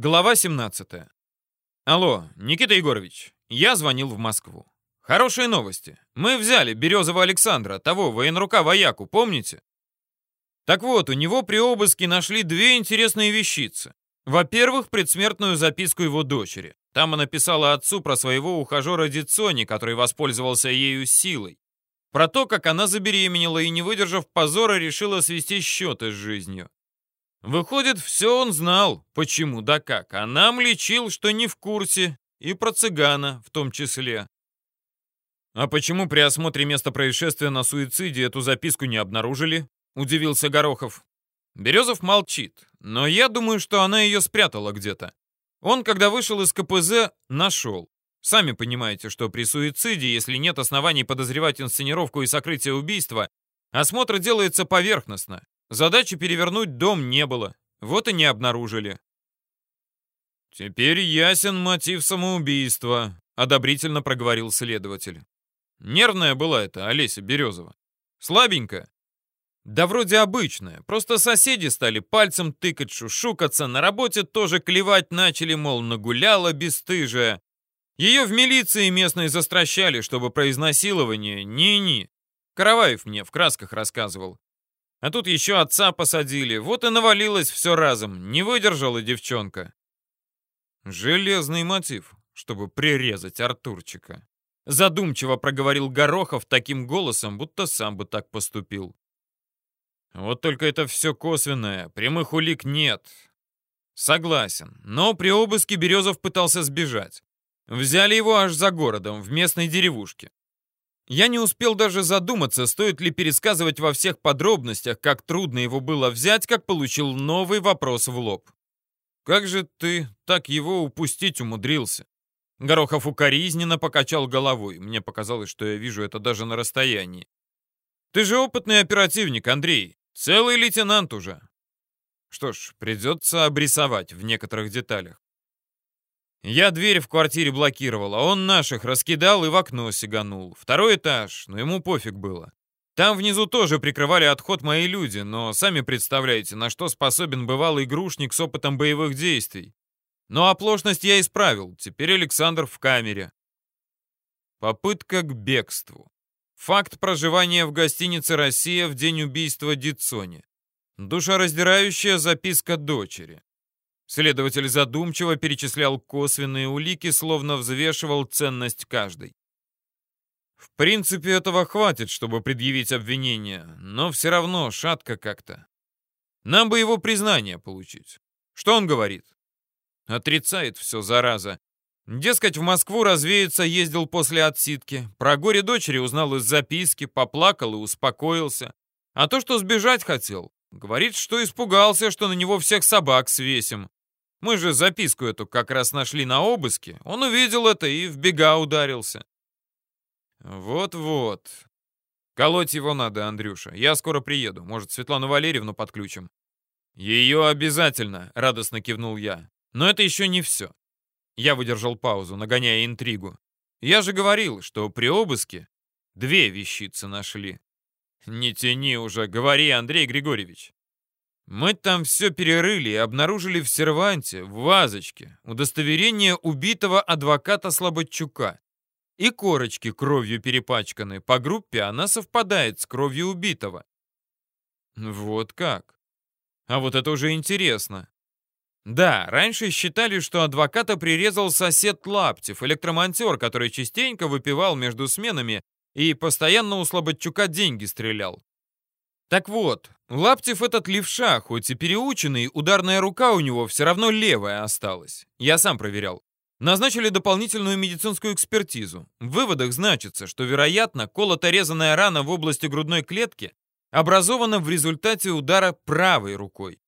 Глава 17. Алло, Никита Егорович, я звонил в Москву. Хорошие новости. Мы взяли Березова Александра, того военрука вояку, помните? Так вот, у него при обыске нашли две интересные вещицы. Во-первых, предсмертную записку его дочери. Там она писала отцу про своего ухажера Дицони, который воспользовался ею силой. Про то, как она забеременела и, не выдержав позора, решила свести счеты с жизнью. Выходит, все он знал, почему да как, а нам лечил, что не в курсе, и про цыгана в том числе. «А почему при осмотре места происшествия на суициде эту записку не обнаружили?» — удивился Горохов. Березов молчит, но я думаю, что она ее спрятала где-то. Он, когда вышел из КПЗ, нашел. Сами понимаете, что при суициде, если нет оснований подозревать инсценировку и сокрытие убийства, осмотр делается поверхностно, Задачи перевернуть дом не было, вот и не обнаружили. «Теперь ясен мотив самоубийства», — одобрительно проговорил следователь. Нервная была эта Олеся Березова. Слабенькая. Да вроде обычная, просто соседи стали пальцем тыкать, шушукаться, на работе тоже клевать начали, мол, нагуляла бесстыжая. Ее в милиции местной застращали, чтобы про изнасилование ни-ни. Караваев мне в красках рассказывал. А тут еще отца посадили. Вот и навалилось все разом. Не выдержала девчонка. Железный мотив, чтобы прирезать Артурчика. Задумчиво проговорил Горохов таким голосом, будто сам бы так поступил. Вот только это все косвенное, прямых улик нет. Согласен, но при обыске Березов пытался сбежать. Взяли его аж за городом, в местной деревушке. Я не успел даже задуматься, стоит ли пересказывать во всех подробностях, как трудно его было взять, как получил новый вопрос в лоб. «Как же ты так его упустить умудрился?» Горохов укоризненно покачал головой. Мне показалось, что я вижу это даже на расстоянии. «Ты же опытный оперативник, Андрей. Целый лейтенант уже». Что ж, придется обрисовать в некоторых деталях. Я дверь в квартире блокировал, а он наших раскидал и в окно сиганул. Второй этаж, но ему пофиг было. Там внизу тоже прикрывали отход мои люди, но сами представляете, на что способен бывалый игрушник с опытом боевых действий. Но оплошность я исправил, теперь Александр в камере. Попытка к бегству. Факт проживания в гостинице «Россия» в день убийства Дицони. Душераздирающая записка дочери. Следователь задумчиво перечислял косвенные улики, словно взвешивал ценность каждой. В принципе, этого хватит, чтобы предъявить обвинение, но все равно шатко как-то. Нам бы его признание получить. Что он говорит? Отрицает все, зараза. Дескать, в Москву развеяться ездил после отсидки. Про горе дочери узнал из записки, поплакал и успокоился. А то, что сбежать хотел, говорит, что испугался, что на него всех собак свесим. Мы же записку эту как раз нашли на обыске. Он увидел это и в бега ударился. Вот-вот. Колоть его надо, Андрюша. Я скоро приеду. Может, Светлану Валерьевну подключим? Ее обязательно, радостно кивнул я. Но это еще не все. Я выдержал паузу, нагоняя интригу. Я же говорил, что при обыске две вещицы нашли. Не тяни уже, говори, Андрей Григорьевич. Мы там все перерыли и обнаружили в серванте, в вазочке, удостоверение убитого адвоката Слободчука. И корочки кровью перепачканы. По группе она совпадает с кровью убитого. Вот как. А вот это уже интересно. Да, раньше считали, что адвоката прирезал сосед Лаптев, электромонтер, который частенько выпивал между сменами и постоянно у Слободчука деньги стрелял. Так вот, Лаптев этот левша, хоть и переученный, ударная рука у него все равно левая осталась. Я сам проверял. Назначили дополнительную медицинскую экспертизу. В выводах значится, что, вероятно, колото-резанная рана в области грудной клетки образована в результате удара правой рукой.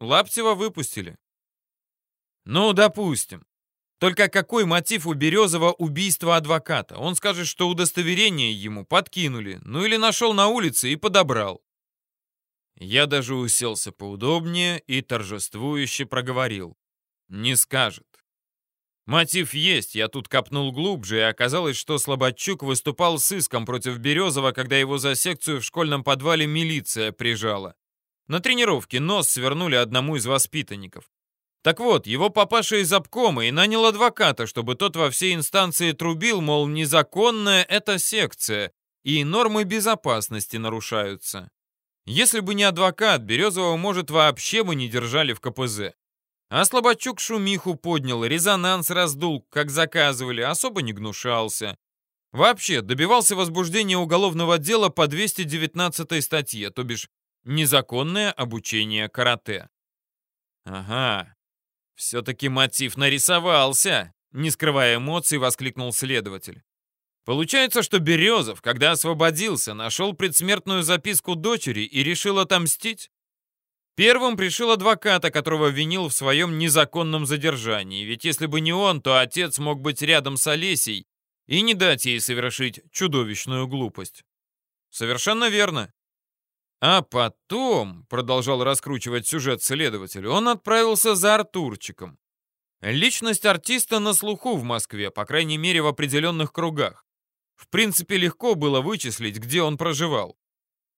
Лаптева выпустили. Ну, допустим. Только какой мотив у Березова убийства адвоката? Он скажет, что удостоверение ему подкинули, ну или нашел на улице и подобрал. Я даже уселся поудобнее и торжествующе проговорил. Не скажет. Мотив есть, я тут копнул глубже, и оказалось, что Слободчук выступал с иском против Березова, когда его за секцию в школьном подвале милиция прижала. На тренировке нос свернули одному из воспитанников. Так вот, его папаша из обкома и нанял адвоката, чтобы тот во все инстанции трубил, мол, незаконная это секция, и нормы безопасности нарушаются. Если бы не адвокат, Березового, может, вообще бы не держали в КПЗ. А Слободчук шумиху поднял, резонанс раздул, как заказывали, особо не гнушался. Вообще, добивался возбуждения уголовного дела по 219 статье, то бишь незаконное обучение карате. Ага, все-таки мотив нарисовался, не скрывая эмоций, воскликнул следователь. Получается, что Березов, когда освободился, нашел предсмертную записку дочери и решил отомстить? Первым пришел адвоката, которого винил в своем незаконном задержании, ведь если бы не он, то отец мог быть рядом с Олесей и не дать ей совершить чудовищную глупость. Совершенно верно. А потом, продолжал раскручивать сюжет следователь, он отправился за Артурчиком. Личность артиста на слуху в Москве, по крайней мере в определенных кругах. В принципе, легко было вычислить, где он проживал.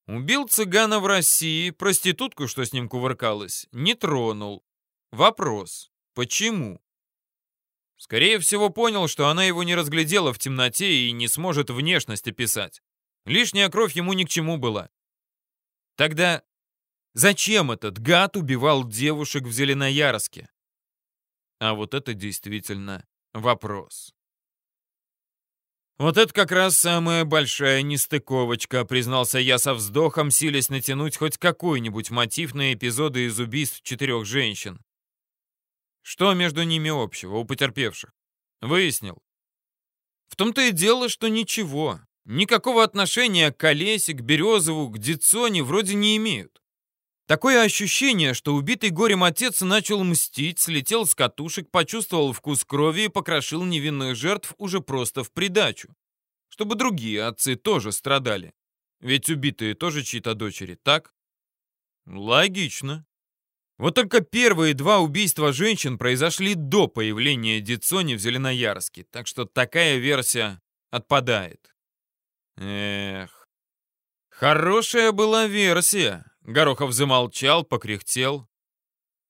Убил цыгана в России, проститутку, что с ним кувыркалась, не тронул. Вопрос, почему? Скорее всего, понял, что она его не разглядела в темноте и не сможет внешность описать. Лишняя кровь ему ни к чему была. Тогда зачем этот гад убивал девушек в Зеленоярске? А вот это действительно вопрос. «Вот это как раз самая большая нестыковочка», признался я со вздохом, силясь натянуть хоть какой-нибудь мотив на эпизоды из убийств четырех женщин. Что между ними общего у потерпевших? Выяснил. В том-то и дело, что ничего. Никакого отношения к Колесе, к Березову, к Дицоне вроде не имеют. Такое ощущение, что убитый горем отец начал мстить, слетел с катушек, почувствовал вкус крови и покрошил невинных жертв уже просто в придачу. Чтобы другие отцы тоже страдали. Ведь убитые тоже чьи-то дочери, так? Логично. Вот только первые два убийства женщин произошли до появления Дицони в Зеленоярске, так что такая версия отпадает. Эх, хорошая была версия. Горохов замолчал, покряхтел.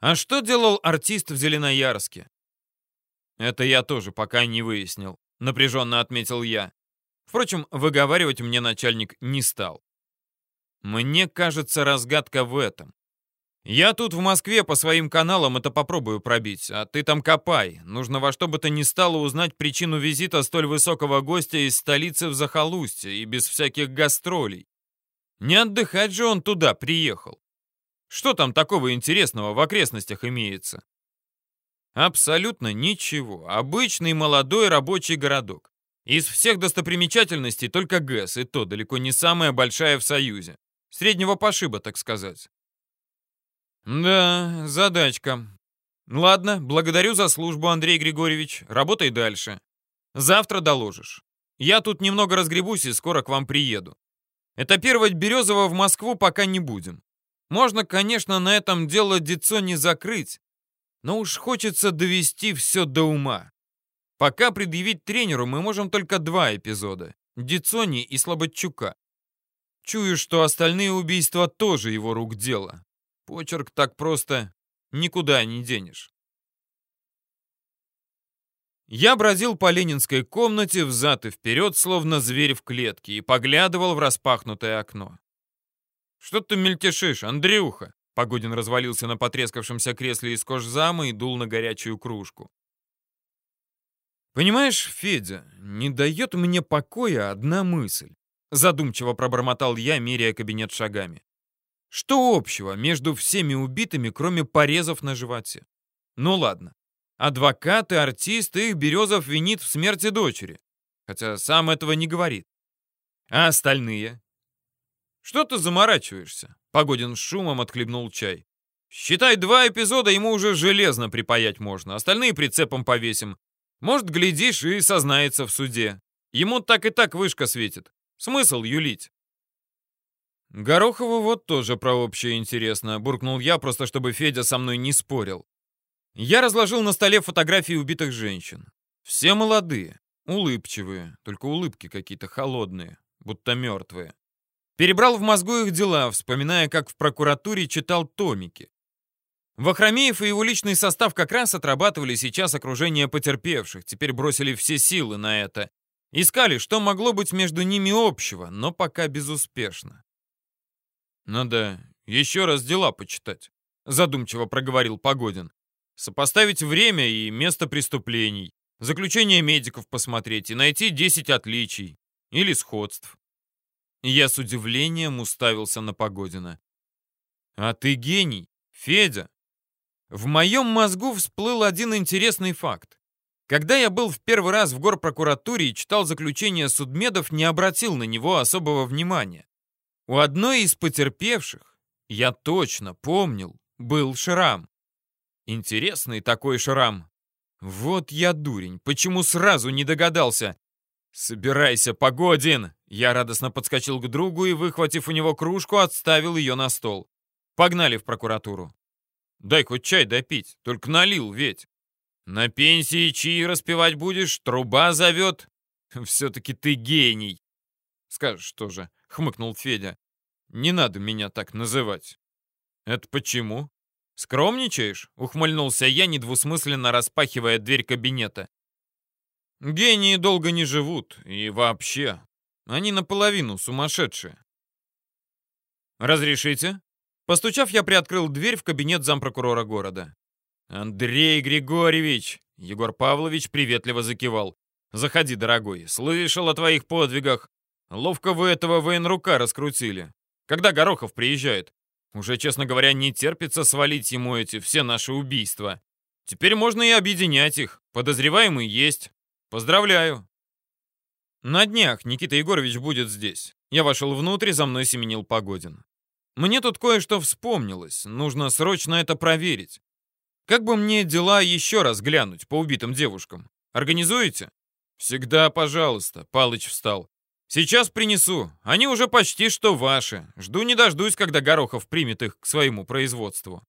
А что делал артист в Зеленоярске? Это я тоже пока не выяснил, напряженно отметил я. Впрочем, выговаривать мне начальник не стал. Мне кажется, разгадка в этом. Я тут в Москве по своим каналам это попробую пробить, а ты там копай. Нужно во что бы то ни стало узнать причину визита столь высокого гостя из столицы в захолустье и без всяких гастролей. Не отдыхать же он туда приехал. Что там такого интересного в окрестностях имеется? Абсолютно ничего. Обычный молодой рабочий городок. Из всех достопримечательностей только ГЭС, и то далеко не самая большая в Союзе. Среднего пошиба, так сказать. Да, задачка. Ладно, благодарю за службу, Андрей Григорьевич. Работай дальше. Завтра доложишь. Я тут немного разгребусь и скоро к вам приеду. Этапировать Березова в Москву пока не будем. Можно, конечно, на этом дело Дицо не закрыть, но уж хочется довести все до ума. Пока предъявить тренеру мы можем только два эпизода — Дицони и Слободчука. Чую, что остальные убийства тоже его рук дело. Почерк так просто никуда не денешь. Я бродил по ленинской комнате взад и вперед, словно зверь в клетке, и поглядывал в распахнутое окно. «Что ты мельтешишь, Андрюха?» Погодин развалился на потрескавшемся кресле из кожзама и дул на горячую кружку. «Понимаешь, Федя, не дает мне покоя одна мысль», задумчиво пробормотал я, меряя кабинет шагами. Что общего между всеми убитыми, кроме порезов на животе? Ну ладно. Адвокаты, артисты, их Березов винит в смерти дочери. Хотя сам этого не говорит. А остальные? Что ты заморачиваешься? Погодин шумом отхлебнул чай. Считай, два эпизода ему уже железно припаять можно. Остальные прицепом повесим. Может, глядишь, и сознается в суде. Ему так и так вышка светит. Смысл юлить? Горохову вот тоже про общее интересно, буркнул я, просто чтобы Федя со мной не спорил. Я разложил на столе фотографии убитых женщин. Все молодые, улыбчивые, только улыбки какие-то холодные, будто мертвые. Перебрал в мозгу их дела, вспоминая, как в прокуратуре читал томики. Вахромеев и его личный состав как раз отрабатывали сейчас окружение потерпевших, теперь бросили все силы на это. Искали, что могло быть между ними общего, но пока безуспешно. «Надо еще раз дела почитать», — задумчиво проговорил Погодин. «Сопоставить время и место преступлений, заключение медиков посмотреть и найти 10 отличий или сходств». Я с удивлением уставился на Погодина. «А ты гений, Федя!» В моем мозгу всплыл один интересный факт. Когда я был в первый раз в горпрокуратуре и читал заключение судмедов, не обратил на него особого внимания. У одной из потерпевших, я точно помнил, был шрам. Интересный такой шрам. Вот я дурень, почему сразу не догадался? «Собирайся, Погодин!» Я радостно подскочил к другу и, выхватив у него кружку, отставил ее на стол. Погнали в прокуратуру. Дай хоть чай допить, только налил ведь. На пенсии чаи распевать будешь, труба зовет. Все-таки ты гений. Скажешь тоже, хмыкнул Федя. Не надо меня так называть. Это почему? Скромничаешь? Ухмыльнулся я, недвусмысленно распахивая дверь кабинета. Гении долго не живут, и вообще, они наполовину сумасшедшие. «Разрешите?» Постучав, я приоткрыл дверь в кабинет зампрокурора города. «Андрей Григорьевич!» Егор Павлович приветливо закивал. «Заходи, дорогой. Слышал о твоих подвигах. Ловко вы этого военрука раскрутили. Когда Горохов приезжает? Уже, честно говоря, не терпится свалить ему эти все наши убийства. Теперь можно и объединять их. Подозреваемый есть. Поздравляю!» «На днях Никита Егорович будет здесь». Я вошел внутрь, за мной семенил Погодин. Мне тут кое-что вспомнилось, нужно срочно это проверить. Как бы мне дела еще раз глянуть по убитым девушкам? Организуете? Всегда, пожалуйста, Палыч встал. Сейчас принесу. Они уже почти что ваши. Жду не дождусь, когда Горохов примет их к своему производству.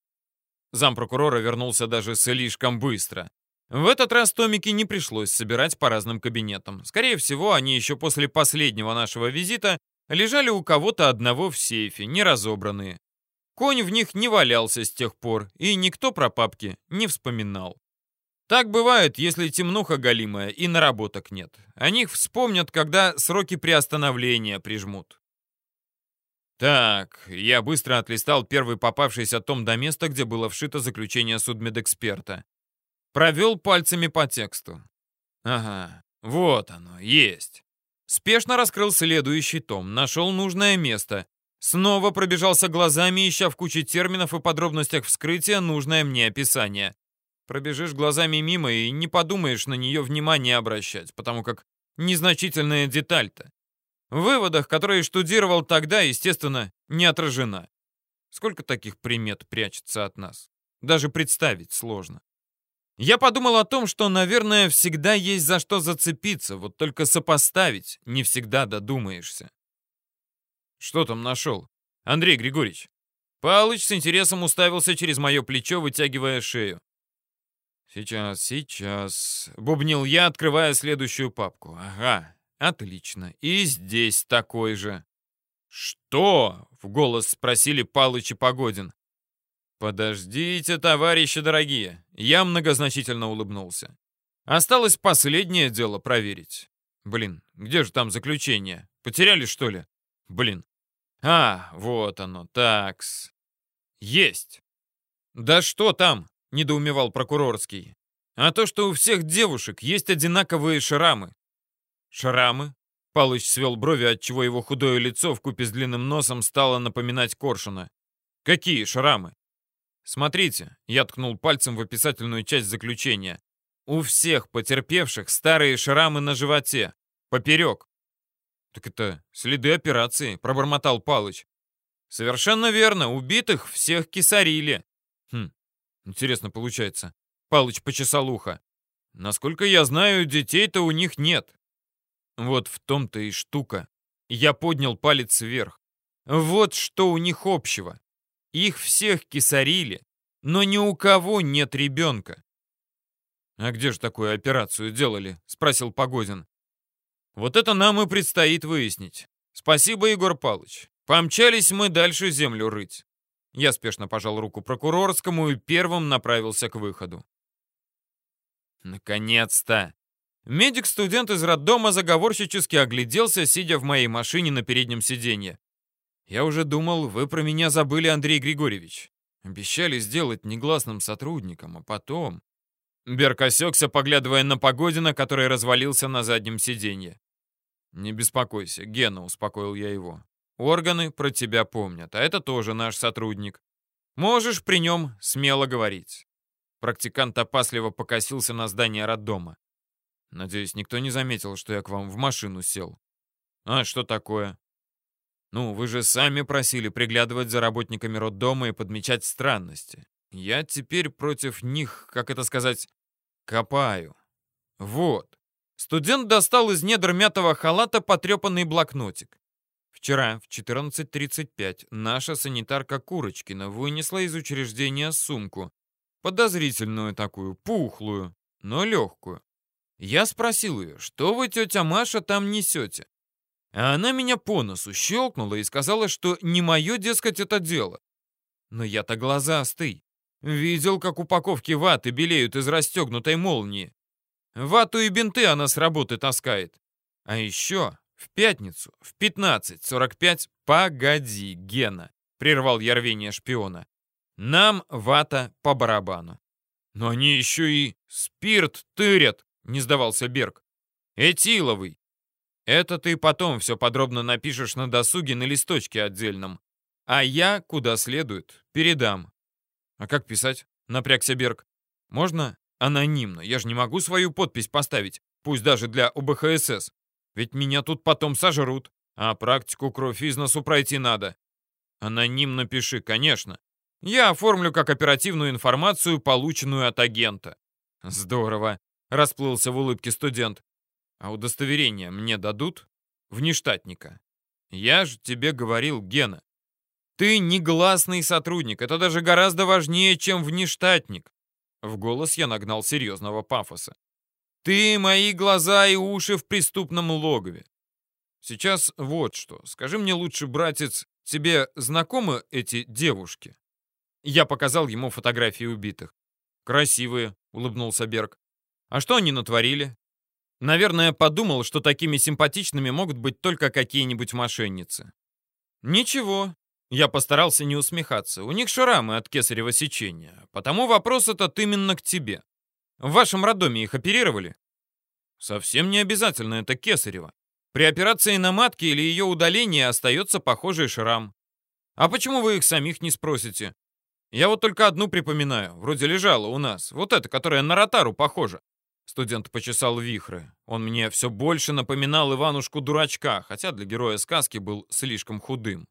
Зампрокурора вернулся даже слишком быстро. В этот раз томики не пришлось собирать по разным кабинетам. Скорее всего, они еще после последнего нашего визита лежали у кого-то одного в сейфе, не разобранные. Конь в них не валялся с тех пор, и никто про папки не вспоминал. Так бывает, если темнуха голимая и наработок нет. О них вспомнят, когда сроки приостановления прижмут. Так, я быстро отлистал первый попавшийся том до места, где было вшито заключение судмедэксперта. Провел пальцами по тексту. Ага, вот оно, есть. Спешно раскрыл следующий том, нашел нужное место. Снова пробежался глазами, ища в куче терминов и подробностях вскрытия нужное мне описание. Пробежишь глазами мимо и не подумаешь на нее внимание обращать, потому как незначительная деталь-то. В выводах, которые штудировал тогда, естественно, не отражена. Сколько таких примет прячется от нас? Даже представить сложно. Я подумал о том, что, наверное, всегда есть за что зацепиться, вот только сопоставить не всегда додумаешься. Что там нашел? Андрей Григорьевич. Палыч с интересом уставился через мое плечо, вытягивая шею. «Сейчас, сейчас», — бубнил я, открывая следующую папку. «Ага, отлично. И здесь такой же». «Что?» — в голос спросили Палыч и Погодин. «Подождите, товарищи дорогие!» Я многозначительно улыбнулся. Осталось последнее дело проверить. Блин, где же там заключение? Потеряли, что ли? Блин. А, вот оно, такс. Есть. Да что там? Недоумевал прокурорский. А то, что у всех девушек есть одинаковые шрамы. Шрамы? Палыч свел брови, отчего его худое лицо в купе с длинным носом стало напоминать коршуна. Какие шрамы? Смотрите, я ткнул пальцем в описательную часть заключения. У всех потерпевших старые шрамы на животе. Поперек. Так это следы операции, пробормотал Палыч. Совершенно верно, убитых всех кисарили. Хм, интересно получается. Палыч почесал ухо. Насколько я знаю, детей-то у них нет. Вот в том-то и штука. Я поднял палец вверх. Вот что у них общего. Их всех кисарили, но ни у кого нет ребенка. «А где же такую операцию делали?» — спросил Погодин. «Вот это нам и предстоит выяснить. Спасибо, Егор Павлович. Помчались мы дальше землю рыть». Я спешно пожал руку прокурорскому и первым направился к выходу. Наконец-то! Медик-студент из роддома заговорщически огляделся, сидя в моей машине на переднем сиденье. «Я уже думал, вы про меня забыли, Андрей Григорьевич. Обещали сделать негласным сотрудником, а потом...» Берг осекся, поглядывая на Погодина, который развалился на заднем сиденье. «Не беспокойся, Гена», — успокоил я его. «Органы про тебя помнят, а это тоже наш сотрудник. Можешь при нем смело говорить». Практикант опасливо покосился на здание роддома. Надеюсь, никто не заметил, что я к вам в машину сел. А что такое? Ну, вы же сами просили приглядывать за работниками роддома и подмечать странности. Я теперь против них, как это сказать, копаю. Вот. Студент достал из недр мятого халата потрепанный блокнотик. Вчера в 14.35 наша санитарка Курочкина вынесла из учреждения сумку. Подозрительную такую, пухлую, но легкую. Я спросил ее, что вы, тетя Маша, там несете? А она меня по носу щелкнула и сказала, что не мое, дескать, это дело. Но я-то глазастый. Видел, как упаковки ваты белеют из расстегнутой молнии. Вату и бинты она с работы таскает. А еще в пятницу в 15.45 «Погоди, Гена!» — прервал я рвение шпиона. «Нам вата по барабану». «Но они еще и спирт тырят!» — не сдавался Берг. «Этиловый. Это ты потом все подробно напишешь на досуге на листочке отдельном. А я, куда следует, передам». «А как писать?» — напрягся Берг. «Можно анонимно? Я же не могу свою подпись поставить, пусть даже для ОБХСС. Ведь меня тут потом сожрут, а практику кровь из носу пройти надо». «Анонимно пиши, конечно. Я оформлю как оперативную информацию, полученную от агента». «Здорово. Расплылся в улыбке студент. А удостоверение мне дадут? Внештатника. Я же тебе говорил, Гена. Ты негласный сотрудник. Это даже гораздо важнее, чем внештатник. В голос я нагнал серьезного пафоса. Ты мои глаза и уши в преступном логове. Сейчас вот что. Скажи мне лучше, братец, тебе знакомы эти девушки? Я показал ему фотографии убитых. Красивые, улыбнулся Берг. А что они натворили? Наверное, подумал, что такими симпатичными могут быть только какие-нибудь мошенницы. Ничего, я постарался не усмехаться. У них шрамы от кесарево сечения. Потому вопрос этот именно к тебе. В вашем роддоме их оперировали? Совсем не обязательно это кесарево. При операции на матке или ее удалении остается похожий шрам. А почему вы их самих не спросите? Я вот только одну припоминаю. Вроде лежала у нас. Вот эта, которая на ротару похожа. Студент почесал вихры. Он мне все больше напоминал Иванушку-дурачка, хотя для героя сказки был слишком худым.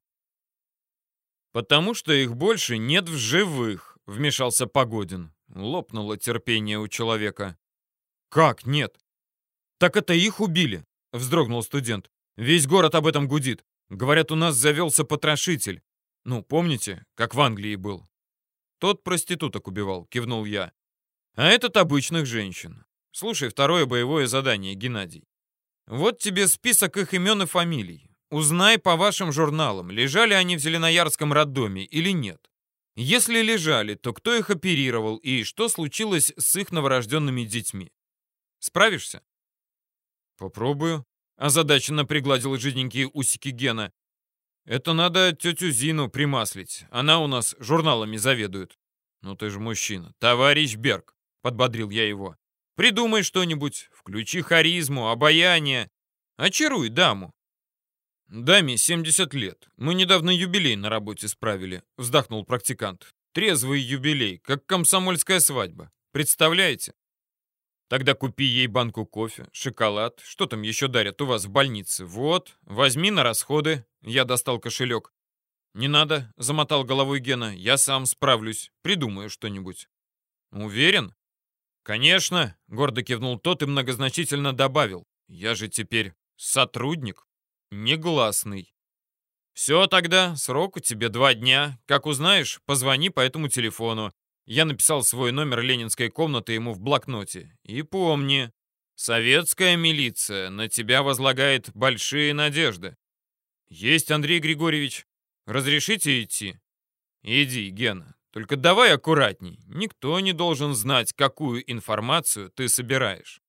«Потому что их больше нет в живых», — вмешался Погодин. Лопнуло терпение у человека. «Как нет?» «Так это их убили», — вздрогнул студент. «Весь город об этом гудит. Говорят, у нас завелся потрошитель. Ну, помните, как в Англии был?» «Тот проституток убивал», — кивнул я. «А этот обычных женщин. Слушай, второе боевое задание, Геннадий. Вот тебе список их имен и фамилий. Узнай по вашим журналам, лежали они в Зеленоярском роддоме или нет. Если лежали, то кто их оперировал и что случилось с их новорожденными детьми? Справишься? Попробую. Озадаченно пригладил жиденькие усики Гена. Это надо тетю Зину примаслить. Она у нас журналами заведует. Ну ты же мужчина. Товарищ Берг, подбодрил я его. Придумай что-нибудь, включи харизму, обаяние. Очаруй даму. Даме 70 лет. Мы недавно юбилей на работе справили, вздохнул практикант. Трезвый юбилей, как комсомольская свадьба. Представляете? Тогда купи ей банку кофе, шоколад. Что там еще дарят у вас в больнице? Вот, возьми на расходы. Я достал кошелек. «Не надо», — замотал головой Гена. «Я сам справлюсь. Придумаю что-нибудь». «Уверен?» «Конечно», — гордо кивнул тот и многозначительно добавил. «Я же теперь сотрудник, негласный». «Все тогда, срок у тебя два дня. Как узнаешь, позвони по этому телефону». Я написал свой номер ленинской комнаты ему в блокноте. «И помни, советская милиция на тебя возлагает большие надежды». «Есть, Андрей Григорьевич. Разрешите идти?» Иди, Гена, только давай аккуратней. Никто не должен знать, какую информацию ты собираешь.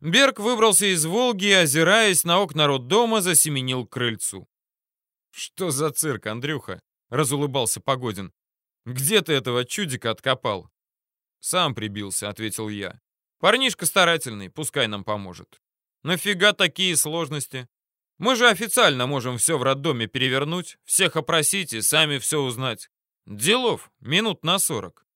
Берг выбрался из «Волги» и, озираясь на окна роддома, засеменил к крыльцу. «Что за цирк, Андрюха?» — разулыбался Погодин. «Где ты этого чудика откопал?» «Сам прибился», — ответил я. «Парнишка старательный, пускай нам поможет». «Нафига такие сложности? Мы же официально можем все в роддоме перевернуть, всех опросить и сами все узнать. Делов минут на сорок».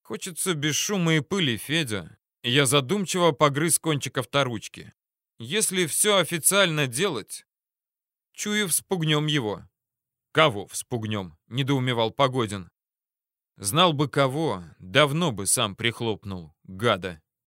Хочется без шума и пыли, Федя. Я задумчиво погрыз кончик авторучки. Если все официально делать, чую, вспугнем его. «Кого вспугнем?» — недоумевал Погодин. «Знал бы кого, давно бы сам прихлопнул, гада».